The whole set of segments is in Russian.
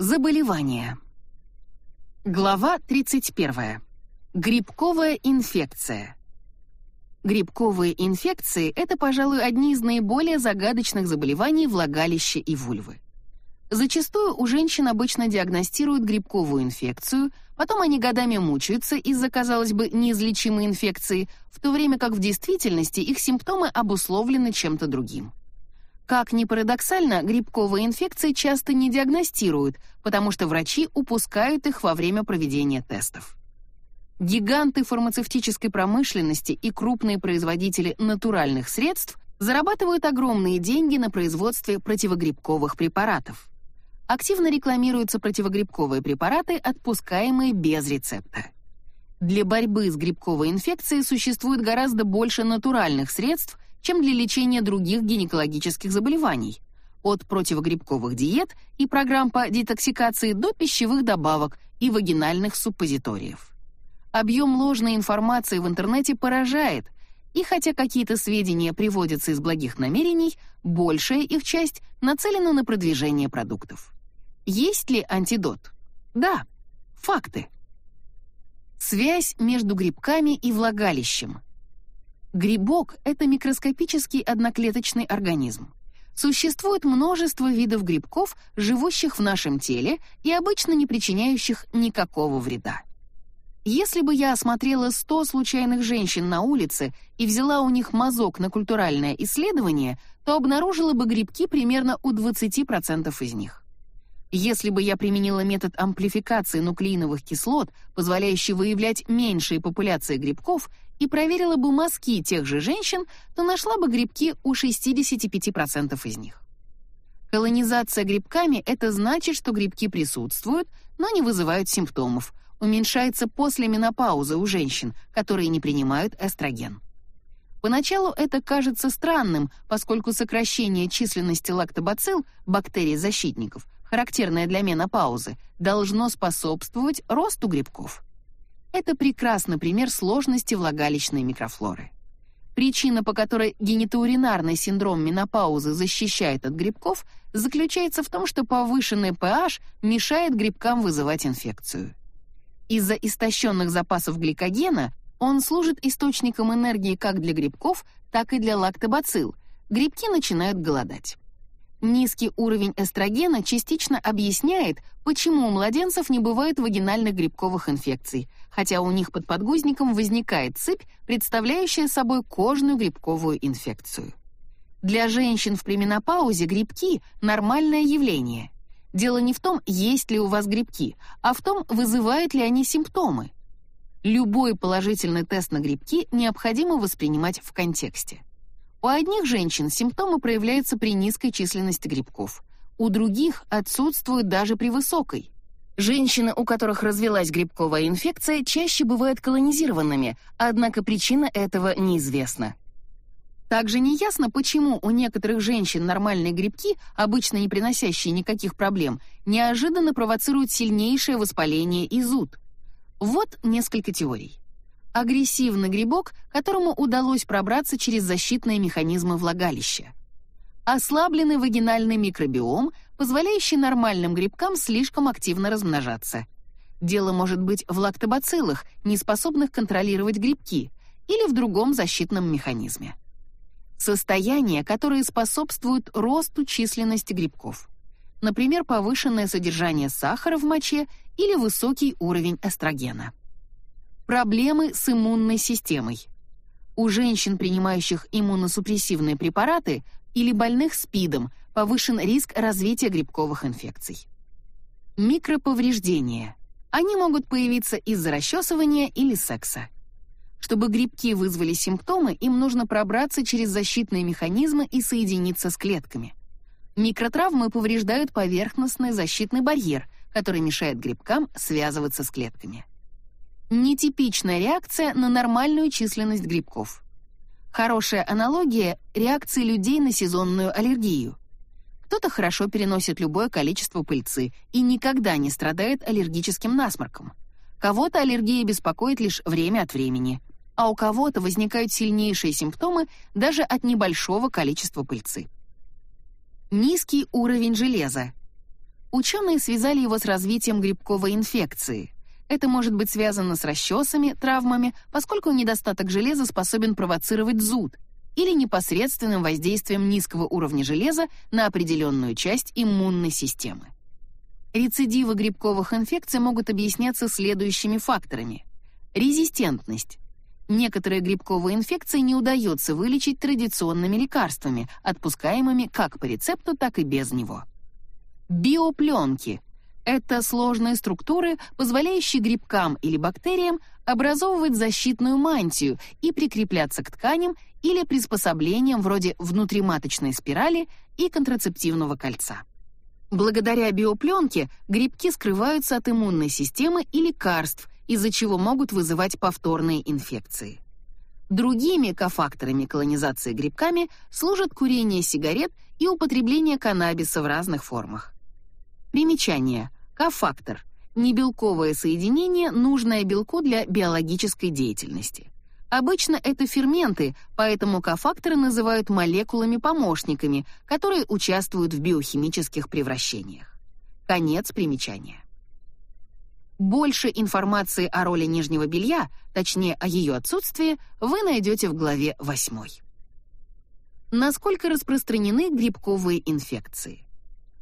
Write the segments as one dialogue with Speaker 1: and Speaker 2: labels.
Speaker 1: Заболевания. Глава 31. Грибковая инфекция. Грибковые инфекции – это, пожалуй, одни из наиболее загадочных заболеваний влагалища и вульвы. Зачастую у женщин обычно диагностируют грибковую инфекцию, потом они годами мучаются из-за, казалось бы, неизлечимой инфекции, в то время как в действительности их симптомы обусловлены чем-то другим. Как ни парадоксально, грибковые инфекции часто не диагностируют, потому что врачи упускают их во время проведения тестов. Гиганты фармацевтической промышленности и крупные производители натуральных средств зарабатывают огромные деньги на производстве противогрибковых препаратов. Активно рекламируются противогрибковые препараты, отпускаемые без рецепта. Для борьбы с грибковой инфекцией существует гораздо больше натуральных средств, чем для лечения других гинекологических заболеваний, от противогрибковых диет и программ по детоксикации до пищевых добавок и вагинальных суппозиториев. Объем ложной информации в интернете поражает, и хотя какие-то сведения приводятся из благих намерений, большая их часть нацелена на продвижение продуктов. Есть ли антидот? Да. Факты. Связь между грибками и влагалищем – Грибок — это микроскопический одноклеточный организм. Существует множество видов грибков, живущих в нашем теле и обычно не причиняющих никакого вреда. Если бы я осмотрела 100 случайных женщин на улице и взяла у них мазок на культуральное исследование, то обнаружила бы грибки примерно у 20% из них. Если бы я применила метод амплификации нуклеиновых кислот, позволяющий выявлять меньшие популяции грибков, и проверила бы мазки тех же женщин, то нашла бы грибки у 65% из них. Колонизация грибками — это значит, что грибки присутствуют, но не вызывают симптомов, уменьшается после менопаузы у женщин, которые не принимают эстроген. Поначалу это кажется странным, поскольку сокращение численности лактобацилл, бактерий-защитников, характерное для менопаузы, должно способствовать росту грибков. Это прекрасный пример сложности влагалищной микрофлоры. Причина, по которой генитоуринарный синдром менопаузы защищает от грибков, заключается в том, что повышенный pH мешает грибкам вызывать инфекцию. Из-за истощенных запасов гликогена он служит источником энергии как для грибков, так и для лактобацилл. Грибки начинают голодать. Низкий уровень эстрогена частично объясняет, почему у младенцев не бывает вагинальных грибковых инфекций, хотя у них под подгузником возникает сыпь, представляющая собой кожную грибковую инфекцию. Для женщин в пременопаузе грибки – нормальное явление. Дело не в том, есть ли у вас грибки, а в том, вызывают ли они симптомы. Любой положительный тест на грибки необходимо воспринимать в контексте. У одних женщин симптомы проявляются при низкой численности грибков, у других отсутствуют даже при высокой. Женщины, у которых развилась грибковая инфекция, чаще бывают колонизированными, однако причина этого неизвестна. Также неясно, почему у некоторых женщин нормальные грибки, обычно не приносящие никаких проблем, неожиданно провоцируют сильнейшее воспаление и зуд. Вот несколько теорий агрессивный грибок, которому удалось пробраться через защитные механизмы влагалища. Ослабленный вагинальный микробиом, позволяющий нормальным грибкам слишком активно размножаться. Дело может быть в лактобациллах, не способных контролировать грибки, или в другом защитном механизме. Состояния, которые способствуют росту численности грибков. Например, повышенное содержание сахара в моче или высокий уровень эстрогена. Проблемы с иммунной системой. У женщин, принимающих иммуносупрессивные препараты или больных СПИДом, повышен риск развития грибковых инфекций. Микроповреждения. Они могут появиться из-за расчесывания или секса. Чтобы грибки вызвали симптомы, им нужно пробраться через защитные механизмы и соединиться с клетками. Микротравмы повреждают поверхностный защитный барьер, который мешает грибкам связываться с клетками. Нетипичная реакция на нормальную численность грибков. Хорошая аналогия реакции людей на сезонную аллергию. Кто-то хорошо переносит любое количество пыльцы и никогда не страдает аллергическим насморком. Кого-то аллергия беспокоит лишь время от времени, а у кого-то возникают сильнейшие симптомы даже от небольшого количества пыльцы. Низкий уровень железа. Ученые связали его с развитием грибковой инфекции. Это может быть связано с расчесами, травмами, поскольку недостаток железа способен провоцировать зуд, или непосредственным воздействием низкого уровня железа на определенную часть иммунной системы. Рецидивы грибковых инфекций могут объясняться следующими факторами. Резистентность. Некоторые грибковые инфекции не удается вылечить традиционными лекарствами, отпускаемыми как по рецепту, так и без него. Биопленки — это сложные структуры, позволяющие грибкам или бактериям образовывать защитную мантию и прикрепляться к тканям или приспособлениям вроде внутриматочной спирали и контрацептивного кольца. Благодаря биопленке грибки скрываются от иммунной системы и лекарств, из-за чего могут вызывать повторные инфекции. Другими кофакторами колонизации грибками служат курение сигарет и употребление каннабиса в разных формах. Примечание. Кофактор – небелковое соединение, нужное белку для биологической деятельности. Обычно это ферменты, поэтому кофакторы называют молекулами-помощниками, которые участвуют в биохимических превращениях. Конец примечания. Больше информации о роли нижнего белья, точнее о ее отсутствии, вы найдете в главе 8. Насколько распространены грибковые инфекции?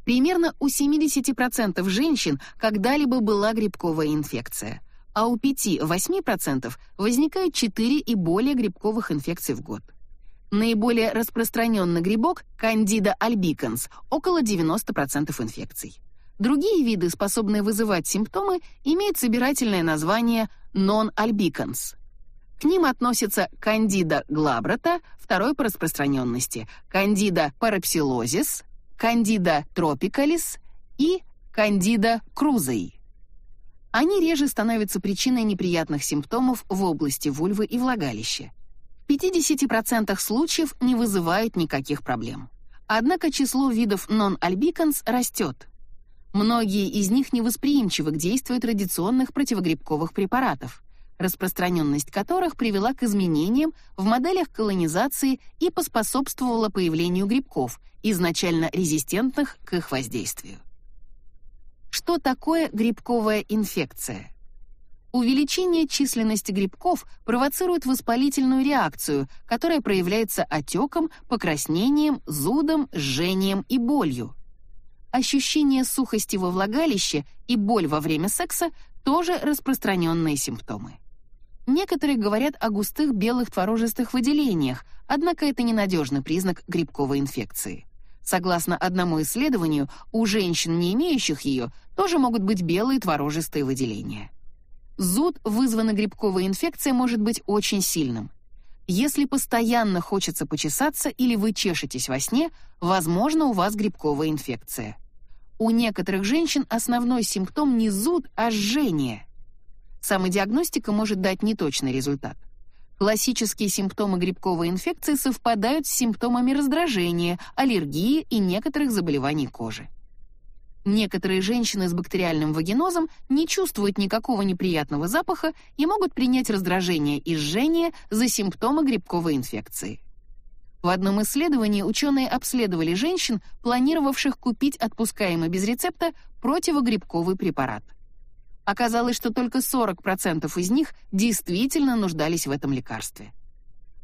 Speaker 1: Примерно у 70% женщин когда-либо была грибковая инфекция, а у 5-8% возникает 4 и более грибковых инфекций в год. Наиболее распространенный грибок Candida albicans, около 90% инфекций. Другие виды, способные вызывать симптомы, имеют собирательное название non-albicans. К ним относятся Candida glabrata, второй по распространенности, Candida parapsilosis, Candida tropicalis и Candida krusei. Они реже становятся причиной неприятных симптомов в области вульвы и влагалища. В 50% случаев не вызывают никаких проблем. Однако число видов non-albicans растет. Многие из них невосприимчивы к действию традиционных противогрибковых препаратов, распространенность которых привела к изменениям в моделях колонизации и поспособствовала появлению грибков, изначально резистентных к их воздействию. Что такое грибковая инфекция? Увеличение численности грибков провоцирует воспалительную реакцию, которая проявляется отеком, покраснением, зудом, жжением и болью. Ощущение сухости во влагалище и боль во время секса тоже распространенные симптомы. Некоторые говорят о густых белых творожистых выделениях, однако это ненадежный признак грибковой инфекции. Согласно одному исследованию, у женщин, не имеющих ее, тоже могут быть белые творожистые выделения. Зуд, вызванный грибковой инфекцией, может быть очень сильным. Если постоянно хочется почесаться или вы чешетесь во сне, возможно, у вас грибковая инфекция. У некоторых женщин основной симптом не зуд, а жжение. Самодиагностика может дать неточный результат. Классические симптомы грибковой инфекции совпадают с симптомами раздражения, аллергии и некоторых заболеваний кожи. Некоторые женщины с бактериальным вагинозом не чувствуют никакого неприятного запаха и могут принять раздражение и жжение за симптомы грибковой инфекции. В одном исследовании ученые обследовали женщин, планировавших купить отпускаемый без рецепта противогрибковый препарат. Оказалось, что только 40% из них действительно нуждались в этом лекарстве.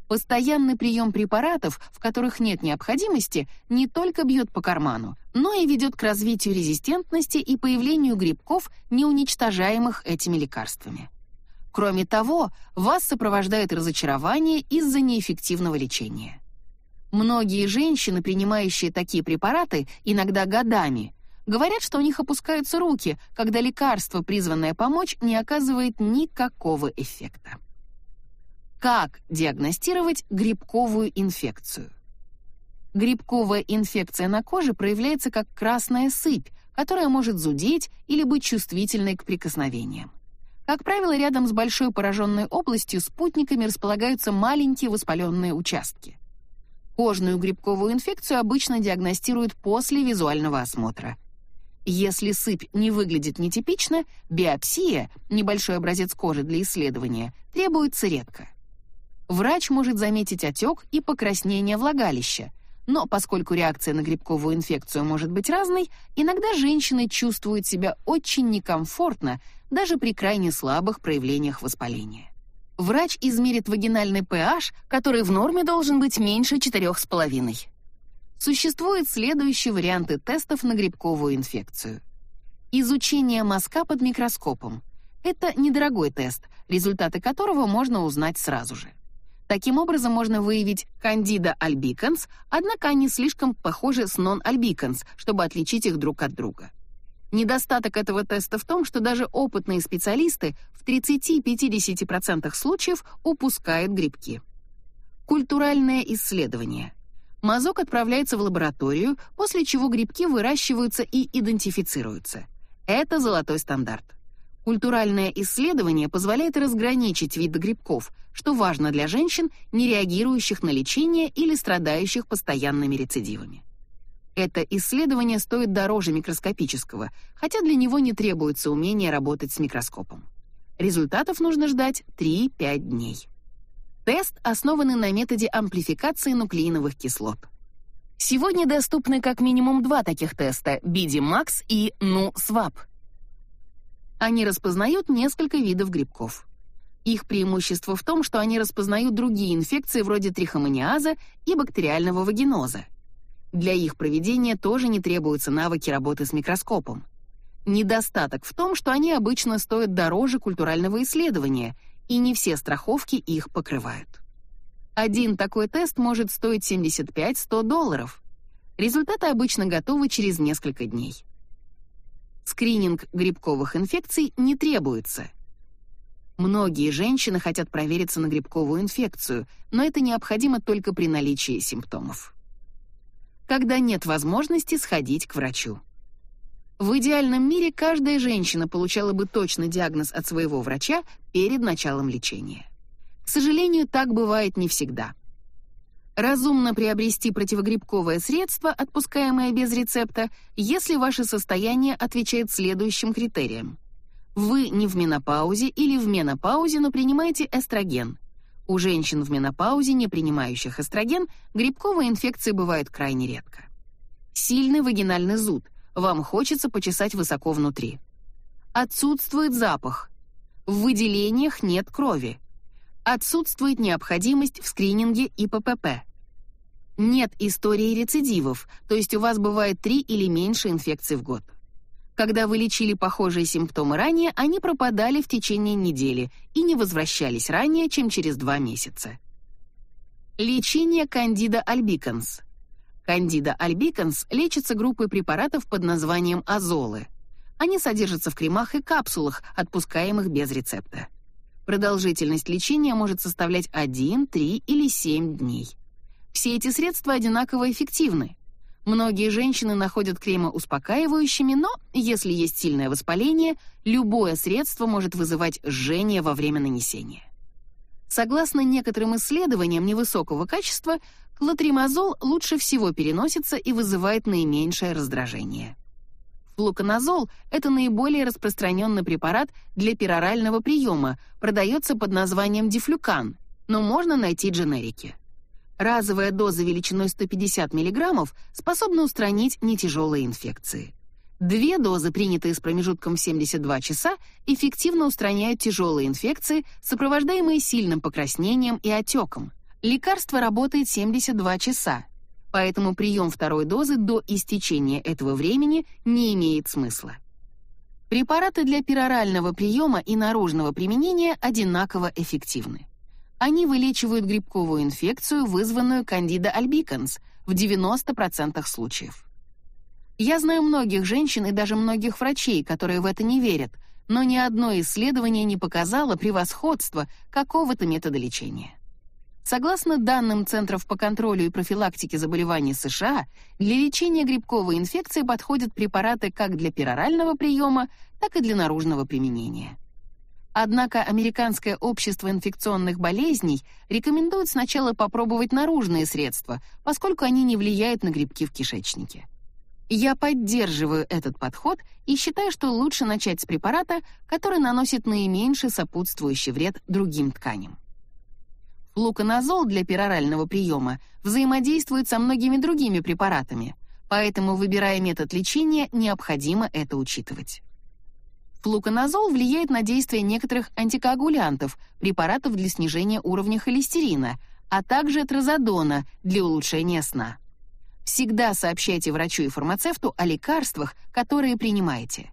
Speaker 1: Постоянный прием препаратов, в которых нет необходимости, не только бьет по карману, но и ведет к развитию резистентности и появлению грибков, не уничтожаемых этими лекарствами. Кроме того, вас сопровождает разочарование из-за неэффективного лечения. Многие женщины, принимающие такие препараты, иногда годами, Говорят, что у них опускаются руки, когда лекарство, призванное помочь, не оказывает никакого эффекта. Как диагностировать грибковую инфекцию? Грибковая инфекция на коже проявляется как красная сыпь, которая может зудеть или быть чувствительной к прикосновениям. Как правило, рядом с большой пораженной областью спутниками располагаются маленькие воспаленные участки. Кожную грибковую инфекцию обычно диагностируют после визуального осмотра. Если сыпь не выглядит нетипично, биопсия, небольшой образец кожи для исследования, требуется редко. Врач может заметить отек и покраснение влагалища, но поскольку реакция на грибковую инфекцию может быть разной, иногда женщины чувствуют себя очень некомфортно даже при крайне слабых проявлениях воспаления. Врач измерит вагинальный pH, который в норме должен быть меньше 4,5. Существуют следующие варианты тестов на грибковую инфекцию. Изучение мазка под микроскопом. Это недорогой тест, результаты которого можно узнать сразу же. Таким образом можно выявить Candida albicans, однако они слишком похожи с non albicans, чтобы отличить их друг от друга. Недостаток этого теста в том, что даже опытные специалисты в 30-50% случаев упускают грибки. Культуральное исследование. Мазок отправляется в лабораторию, после чего грибки выращиваются и идентифицируются. Это золотой стандарт. Культуральное исследование позволяет разграничить виды грибков, что важно для женщин, не реагирующих на лечение или страдающих постоянными рецидивами. Это исследование стоит дороже микроскопического, хотя для него не требуется умение работать с микроскопом. Результатов нужно ждать 3-5 дней. Тест основан на методе амплификации нуклеиновых кислот. Сегодня доступны как минимум два таких теста: BD-Max и NuSwap. Они распознают несколько видов грибков. Их преимущество в том, что они распознают другие инфекции вроде трихомониаза и бактериального вагиноза. Для их проведения тоже не требуются навыки работы с микроскопом. Недостаток в том, что они обычно стоят дороже культурального исследования, и не все страховки их покрывают. Один такой тест может стоить 75-100 долларов. Результаты обычно готовы через несколько дней. Скрининг грибковых инфекций не требуется. Многие женщины хотят провериться на грибковую инфекцию, но это необходимо только при наличии симптомов. Когда нет возможности сходить к врачу. В идеальном мире каждая женщина получала бы точный диагноз от своего врача перед началом лечения. К сожалению, так бывает не всегда. Разумно приобрести противогрибковое средство, отпускаемое без рецепта, если ваше состояние отвечает следующим критериям. Вы не в менопаузе или в менопаузе, но принимаете эстроген. У женщин в менопаузе, не принимающих эстроген, грибковые инфекции бывают крайне редко. Сильный вагинальный зуд. Вам хочется почесать высоко внутри. Отсутствует запах. В выделениях нет крови. Отсутствует необходимость в скрининге и ППП. Нет истории рецидивов, то есть у вас бывает три или меньше инфекций в год. Когда вы лечили похожие симптомы ранее, они пропадали в течение недели и не возвращались ранее, чем через два месяца. Лечение Candida albicans. Candida albicans лечится группой препаратов под названием азолы. Они содержатся в кремах и капсулах, отпускаемых без рецепта. Продолжительность лечения может составлять 1, 3 или 7 дней. Все эти средства одинаково эффективны. Многие женщины находят кремы успокаивающими, но если есть сильное воспаление, любое средство может вызывать жжение во время нанесения. Согласно некоторым исследованиям невысокого качества, клотримазол лучше всего переносится и вызывает наименьшее раздражение. Флуконазол — это наиболее распространенный препарат для перорального приема, продается под названием дифлюкан, но можно найти дженерики. Разовая доза величиной 150 мг способна устранить нетяжелые инфекции. Две дозы, принятые с промежутком в 72 часа, эффективно устраняют тяжелые инфекции, сопровождаемые сильным покраснением и отеком. Лекарство работает 72 часа, поэтому прием второй дозы до истечения этого времени не имеет смысла. Препараты для перорального приема и наружного применения одинаково эффективны. Они вылечивают грибковую инфекцию, вызванную Candida albicans, в 90% случаев. Я знаю многих женщин и даже многих врачей, которые в это не верят, но ни одно исследование не показало превосходства какого-то метода лечения. Согласно данным Центров по контролю и профилактике заболеваний США, для лечения грибковой инфекции подходят препараты как для перорального приема, так и для наружного применения. Однако Американское общество инфекционных болезней рекомендует сначала попробовать наружные средства, поскольку они не влияют на грибки в кишечнике. Я поддерживаю этот подход и считаю, что лучше начать с препарата, который наносит наименьший сопутствующий вред другим тканям. Флуконазол для перорального приема взаимодействует со многими другими препаратами, поэтому, выбирая метод лечения, необходимо это учитывать. Флуконазол влияет на действие некоторых антикоагулянтов, препаратов для снижения уровня холестерина, а также тразодона для улучшения сна. Всегда сообщайте врачу и фармацевту о лекарствах, которые принимаете.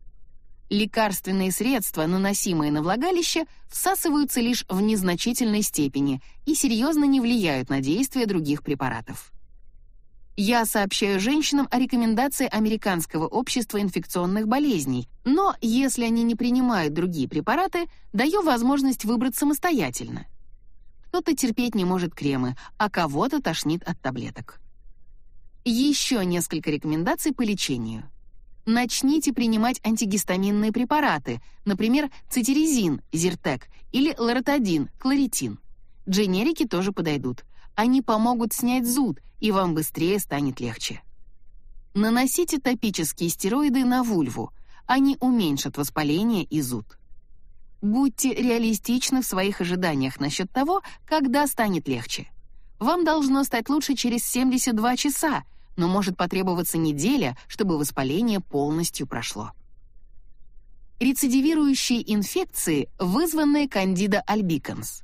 Speaker 1: Лекарственные средства, наносимые на влагалище, всасываются лишь в незначительной степени и серьезно не влияют на действие других препаратов. Я сообщаю женщинам о рекомендации Американского общества инфекционных болезней, но если они не принимают другие препараты, даю возможность выбрать самостоятельно. Кто-то терпеть не может кремы, а кого-то тошнит от таблеток. Еще несколько рекомендаций по лечению. Начните принимать антигистаминные препараты, например, цитиризин, Зиртек или лоротадин, кларитин. Дженерики тоже подойдут. Они помогут снять зуд, и вам быстрее станет легче. Наносите топические стероиды на вульву. Они уменьшат воспаление и зуд. Будьте реалистичны в своих ожиданиях насчет того, когда станет легче. Вам должно стать лучше через 72 часа, но может потребоваться неделя, чтобы воспаление полностью прошло. Рецидивирующие инфекции, вызванные Candida albicans.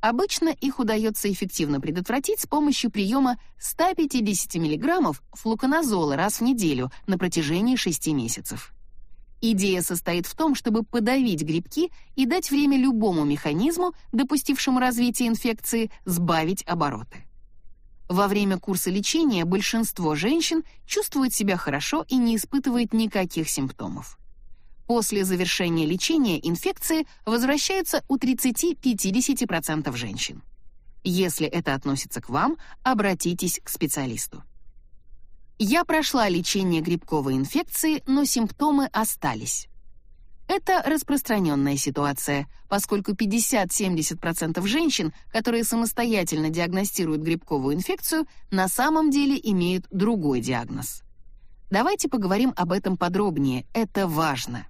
Speaker 1: Обычно их удается эффективно предотвратить с помощью приема 150 мг флуконазола раз в неделю на протяжении 6 месяцев. Идея состоит в том, чтобы подавить грибки и дать время любому механизму, допустившему развитие инфекции, сбавить обороты. Во время курса лечения большинство женщин чувствуют себя хорошо и не испытывают никаких симптомов. После завершения лечения инфекции возвращаются у 30-50% женщин. Если это относится к вам, обратитесь к специалисту. Я прошла лечение грибковой инфекции, но симптомы остались. Это распространенная ситуация, поскольку 50-70% женщин, которые самостоятельно диагностируют грибковую инфекцию, на самом деле имеют другой диагноз. Давайте поговорим об этом подробнее, это важно.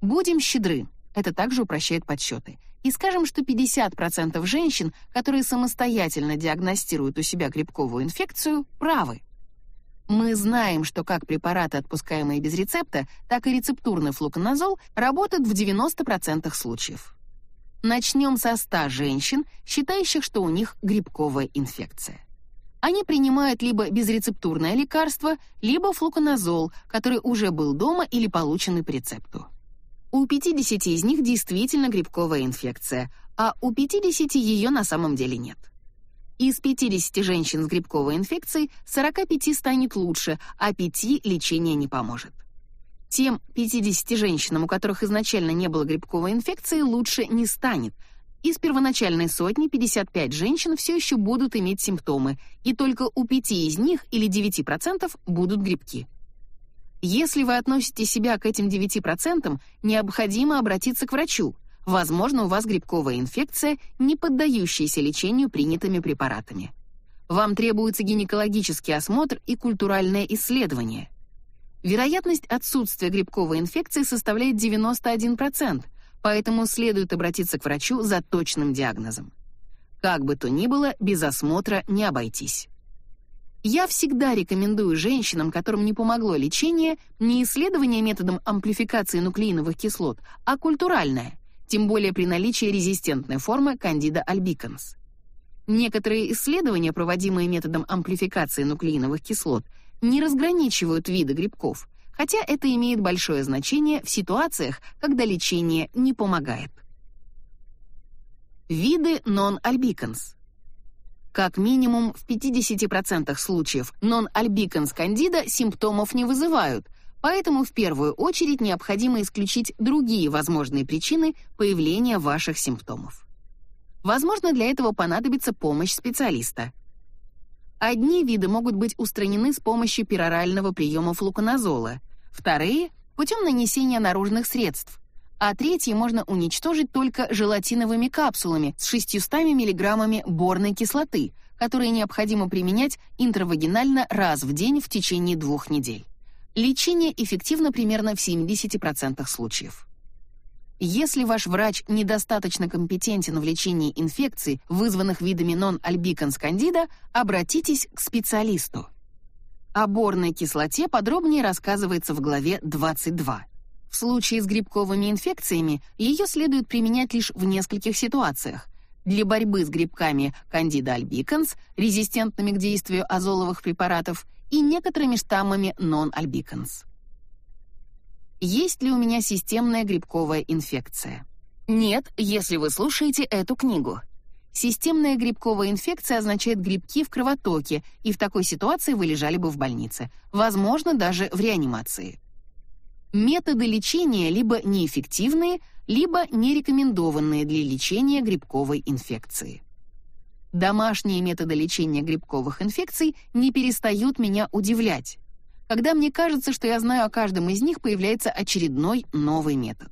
Speaker 1: Будем щедры, это также упрощает подсчеты, и скажем, что 50% женщин, которые самостоятельно диагностируют у себя грибковую инфекцию, правы. Мы знаем, что как препараты, отпускаемые без рецепта, так и рецептурный флуконазол работают в 90% случаев. Начнем со 100 женщин, считающих, что у них грибковая инфекция. Они принимают либо безрецептурное лекарство, либо флуконазол, который уже был дома или полученный по рецепту. У 50 из них действительно грибковая инфекция, а у 50 ее на самом деле нет. Из 50 женщин с грибковой инфекцией 45 станет лучше, а 5 лечение не поможет. Тем 50 женщинам, у которых изначально не было грибковой инфекции, лучше не станет. Из первоначальной сотни 55 женщин все еще будут иметь симптомы, и только у 5 из них или 9% будут грибки. Если вы относите себя к этим 9%, необходимо обратиться к врачу. Возможно, у вас грибковая инфекция, не поддающаяся лечению принятыми препаратами. Вам требуется гинекологический осмотр и культуральное исследование. Вероятность отсутствия грибковой инфекции составляет 91%, поэтому следует обратиться к врачу за точным диагнозом. Как бы то ни было, без осмотра не обойтись. Я всегда рекомендую женщинам, которым не помогло лечение, не исследование методом амплификации нуклеиновых кислот, а культуральное тем более при наличии резистентной формы Candida albicans. Некоторые исследования, проводимые методом амплификации нуклеиновых кислот, не разграничивают виды грибков, хотя это имеет большое значение в ситуациях, когда лечение не помогает. Виды non-albicans. Как минимум в 50% случаев non-albicans candida симптомов не вызывают, Поэтому в первую очередь необходимо исключить другие возможные причины появления ваших симптомов. Возможно, для этого понадобится помощь специалиста. Одни виды могут быть устранены с помощью перорального приема флуконазола, вторые — путем нанесения наружных средств, а третьи можно уничтожить только желатиновыми капсулами с 600 мг борной кислоты, которые необходимо применять интравагинально раз в день в течение двух недель. Лечение эффективно примерно в 70% случаев. Если ваш врач недостаточно компетентен в лечении инфекций, вызванных видами нон-альбиканс кандида, обратитесь к специалисту. О борной кислоте подробнее рассказывается в главе 22. В случае с грибковыми инфекциями ее следует применять лишь в нескольких ситуациях. Для борьбы с грибками Candida albicans, резистентными к действию азоловых препаратов, и некоторыми штаммами non-albicans. Есть ли у меня системная грибковая инфекция? Нет, если вы слушаете эту книгу. Системная грибковая инфекция означает грибки в кровотоке, и в такой ситуации вы лежали бы в больнице, возможно, даже в реанимации. Методы лечения либо неэффективные, либо нерекомендованные для лечения грибковой инфекции. Домашние методы лечения грибковых инфекций не перестают меня удивлять. Когда мне кажется, что я знаю о каждом из них, появляется очередной новый метод.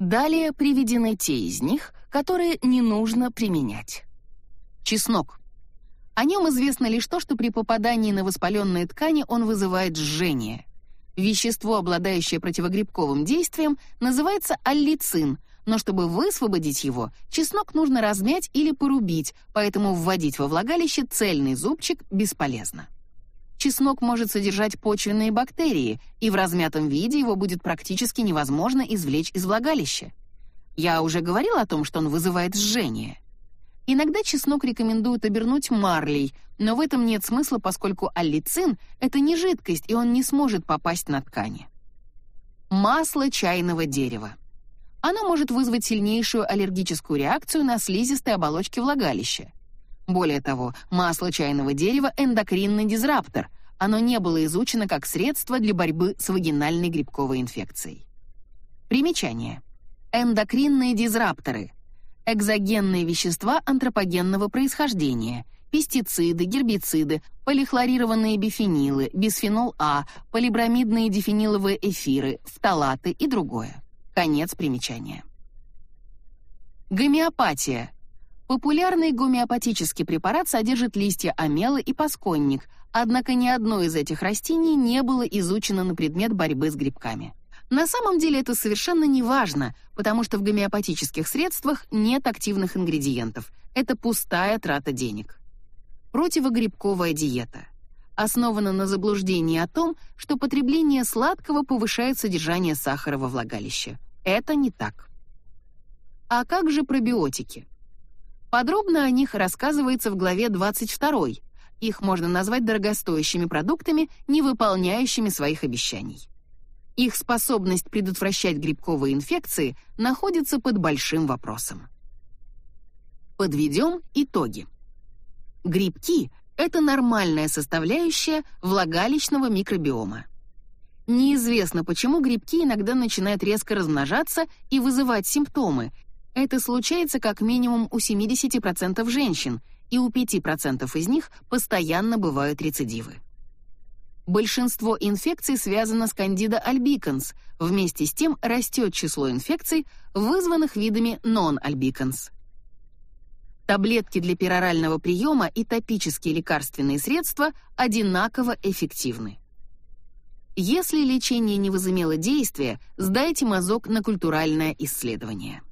Speaker 1: Далее приведены те из них, которые не нужно применять. Чеснок. О нем известно лишь то, что при попадании на воспаленные ткани он вызывает жжение. Вещество, обладающее противогрибковым действием, называется аллицин, но чтобы высвободить его, чеснок нужно размять или порубить, поэтому вводить во влагалище цельный зубчик бесполезно. Чеснок может содержать почвенные бактерии, и в размятом виде его будет практически невозможно извлечь из влагалища. Я уже говорила о том, что он вызывает жжение. Иногда чеснок рекомендуют обернуть марлей, но в этом нет смысла, поскольку аллицин — это не жидкость, и он не сможет попасть на ткани. Масло чайного дерева. Оно может вызвать сильнейшую аллергическую реакцию на слизистой оболочке влагалища. Более того, масло чайного дерева — эндокринный дизраптор. Оно не было изучено как средство для борьбы с вагинальной грибковой инфекцией. Примечание. Эндокринные дизрапторы — экзогенные вещества антропогенного происхождения — пестициды, гербициды, полихлорированные бифенилы, бисфенол А, полибромидные дифениловые эфиры, фталаты и другое. Конец примечания. Гомеопатия Популярный гомеопатический препарат содержит листья омелы и пасконник, однако ни одно из этих растений не было изучено на предмет борьбы с грибками. На самом деле это совершенно не важно, потому что в гомеопатических средствах нет активных ингредиентов. Это пустая трата денег. Противогрибковая диета основана на заблуждении о том, что потребление сладкого повышает содержание сахара во влагалище. Это не так. А как же пробиотики? Подробно о них рассказывается в главе 22. Их можно назвать дорогостоящими продуктами, не выполняющими своих обещаний. Их способность предотвращать грибковые инфекции находится под большим вопросом. Подведем итоги. Грибки — это нормальная составляющая влагалищного микробиома. Неизвестно, почему грибки иногда начинают резко размножаться и вызывать симптомы, это случается как минимум у 70% женщин, и у 5% из них постоянно бывают рецидивы. Большинство инфекций связано с Candida albicans, вместе с тем растет число инфекций, вызванных видами non-albicans. Таблетки для перорального приема и топические лекарственные средства одинаково эффективны. Если лечение не возымело действия, сдайте мазок на культуральное исследование.